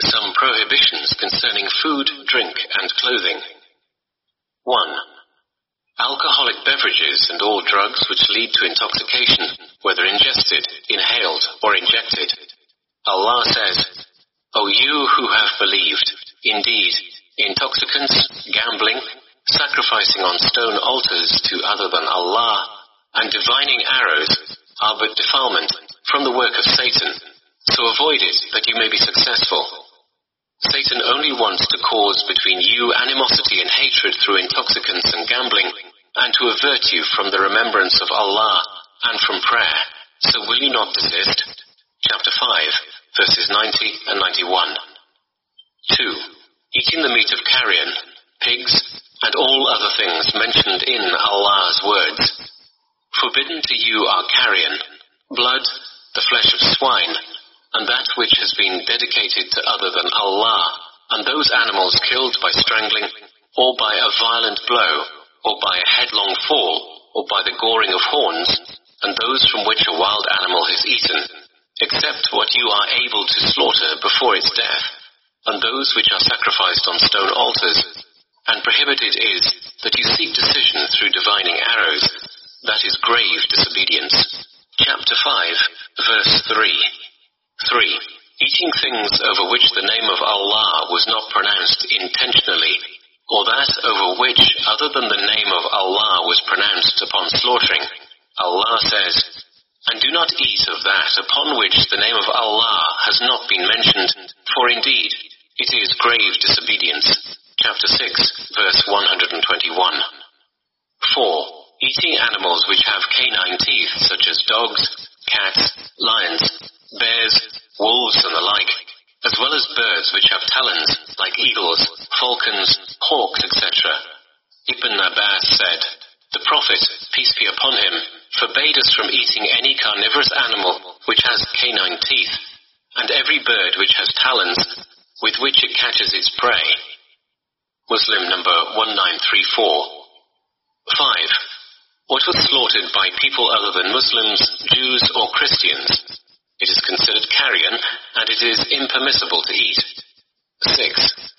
Some prohibitions concerning food, drink, and clothing. 1. Alcoholic beverages and all drugs which lead to intoxication, whether ingested, inhaled, or injected. Allah says, O you who have believed, indeed, intoxicants, gambling, sacrificing on stone altars to other than Allah, and divining arrows are but defilement from the work of Satan, so avoid it that you may be successful. Wants to cause between you animosity and hatred through intoxicants and gambling, and to avert you from the remembrance of Allah and from prayer. So will you not desist? Chapter 5, verses 90 and 91. 2. Eating the meat of carrion, pigs, and all other things mentioned in Allah's words. Forbidden to you are carrion, blood, the flesh of swine, and that which has been dedicated to other than Allah, those animals killed by strangling, or by a violent blow, or by a headlong fall, or by the goring of horns, and those from which a wild animal is eaten, except what you are able to slaughter before its death, and those which are sacrificed on stone altars, and prohibited is that you seek decision through divining arrows, that is grave disobedience. Chapter 5, verse 3. 3. Eating things over which the name of Allah was not pronounced intentionally, or that over which other than the name of Allah was pronounced upon slaughtering. Allah says, And do not eat of that upon which the name of Allah has not been mentioned, for indeed it is grave disobedience. Chapter 6, verse 121. 4. Eating animals which have canine teeth, such as dogs, cats, talons, like eagles, falcons, hawks, etc. Ibn Abbas said, The Prophet, peace be upon him, forbade us from eating any carnivorous animal which has canine teeth, and every bird which has talons with which it catches its prey. Muslim number 1934. 5. What was slaughtered by people other than Muslims, Jews, or Christians it is considered carrion, and it is impermissible to eat. 6.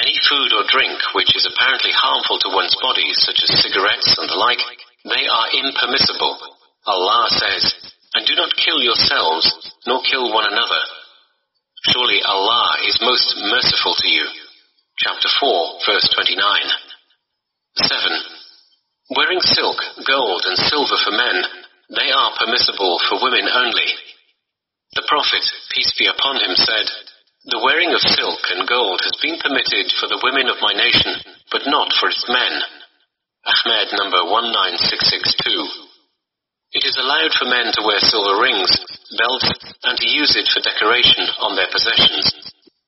Any food or drink which is apparently harmful to one's body, such as cigarettes and the like, they are impermissible. Allah says, And do not kill yourselves, nor kill one another. Surely Allah is most merciful to you. Chapter 4, verse 29. 7. Wearing silk, gold, and silver for men, they are permissible for women only. The Prophet, peace be upon him, said, The wearing of silk and gold has been permitted for the women of my nation, but not for its men. Ahmed number 19662. It is allowed for men to wear silver rings, belts, and to use it for decoration on their possessions.